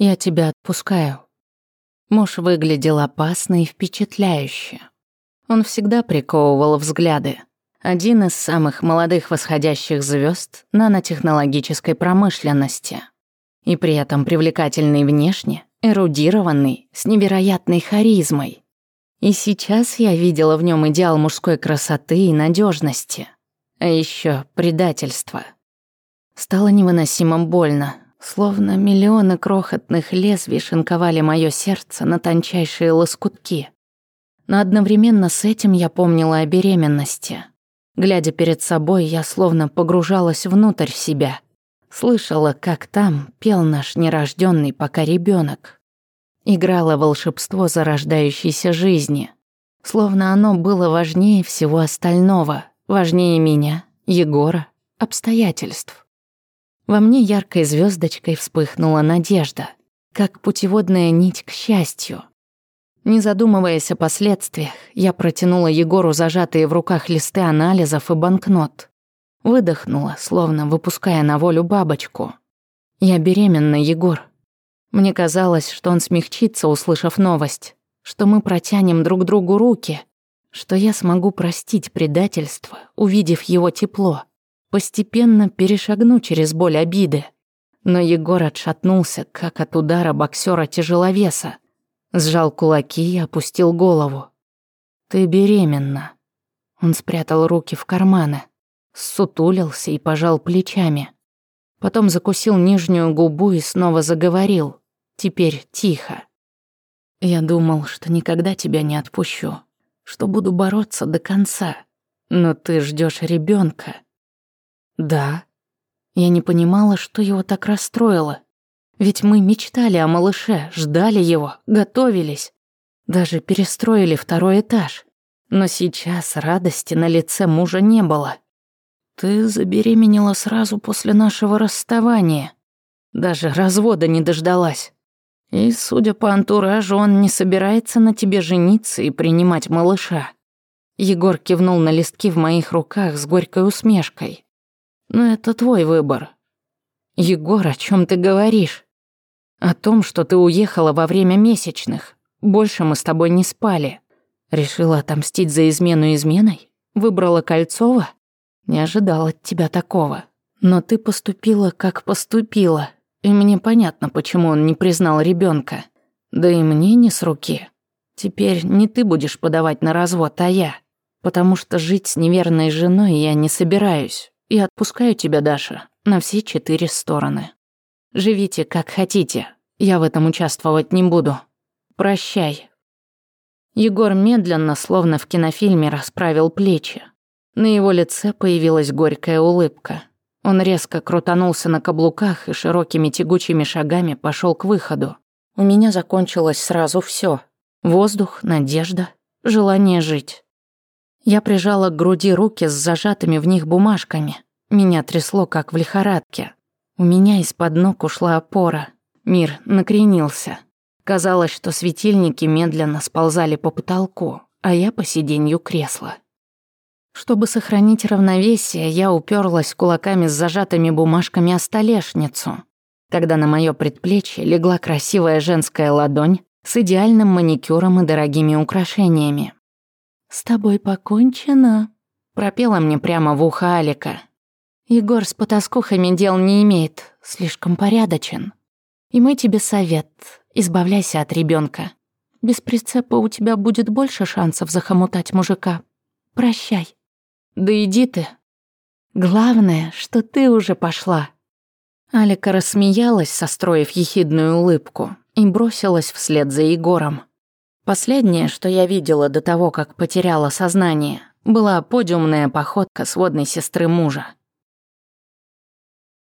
Я тебя отпускаю». Муж выглядел опасно и впечатляюще. Он всегда приковывал взгляды. Один из самых молодых восходящих звезд нанотехнологической промышленности. И при этом привлекательный внешне, эрудированный, с невероятной харизмой. И сейчас я видела в нем идеал мужской красоты и надежности, А еще предательство. Стало невыносимо больно, Словно миллионы крохотных лезвий шинковали мое сердце на тончайшие лоскутки. Но одновременно с этим я помнила о беременности. Глядя перед собой, я словно погружалась внутрь себя. Слышала, как там пел наш нерожденный пока ребенок. играло волшебство зарождающейся жизни. Словно оно было важнее всего остального, важнее меня, Егора, обстоятельств. Во мне яркой звездочкой вспыхнула надежда, как путеводная нить к счастью. Не задумываясь о последствиях, я протянула Егору зажатые в руках листы анализов и банкнот. Выдохнула, словно выпуская на волю бабочку. «Я беременна, Егор». Мне казалось, что он смягчится, услышав новость, что мы протянем друг другу руки, что я смогу простить предательство, увидев его тепло постепенно перешагну через боль обиды. Но Егор отшатнулся, как от удара боксера тяжеловеса. Сжал кулаки и опустил голову. «Ты беременна». Он спрятал руки в карманы, сутулился и пожал плечами. Потом закусил нижнюю губу и снова заговорил. Теперь тихо. «Я думал, что никогда тебя не отпущу, что буду бороться до конца. Но ты ждешь ребенка. Да. Я не понимала, что его так расстроило. Ведь мы мечтали о малыше, ждали его, готовились. Даже перестроили второй этаж. Но сейчас радости на лице мужа не было. Ты забеременела сразу после нашего расставания. Даже развода не дождалась. И, судя по антуражу, он не собирается на тебе жениться и принимать малыша. Егор кивнул на листки в моих руках с горькой усмешкой. Но это твой выбор. Егор, о чем ты говоришь? О том, что ты уехала во время месячных. Больше мы с тобой не спали. Решила отомстить за измену изменой? Выбрала Кольцова? Не ожидал от тебя такого. Но ты поступила, как поступила. И мне понятно, почему он не признал ребенка. Да и мне не с руки. Теперь не ты будешь подавать на развод, а я. Потому что жить с неверной женой я не собираюсь и отпускаю тебя, Даша, на все четыре стороны. Живите, как хотите, я в этом участвовать не буду. Прощай». Егор медленно, словно в кинофильме, расправил плечи. На его лице появилась горькая улыбка. Он резко крутанулся на каблуках и широкими тягучими шагами пошел к выходу. У меня закончилось сразу все: Воздух, надежда, желание жить. Я прижала к груди руки с зажатыми в них бумажками. Меня трясло, как в лихорадке. У меня из-под ног ушла опора. Мир накренился. Казалось, что светильники медленно сползали по потолку, а я по сиденью кресла. Чтобы сохранить равновесие, я уперлась кулаками с зажатыми бумажками о столешницу, когда на мое предплечье легла красивая женская ладонь с идеальным маникюром и дорогими украшениями. «С тобой покончено», — пропела мне прямо в ухо Алика. «Егор с потаскухами дел не имеет, слишком порядочен. И мой тебе совет — избавляйся от ребенка. Без прицепа у тебя будет больше шансов захомутать мужика. Прощай». «Да иди ты», Главное, что ты уже пошла». Алика рассмеялась, состроив ехидную улыбку, и бросилась вслед за Егором. Последнее, что я видела до того, как потеряла сознание, была подиумная походка сводной сестры мужа.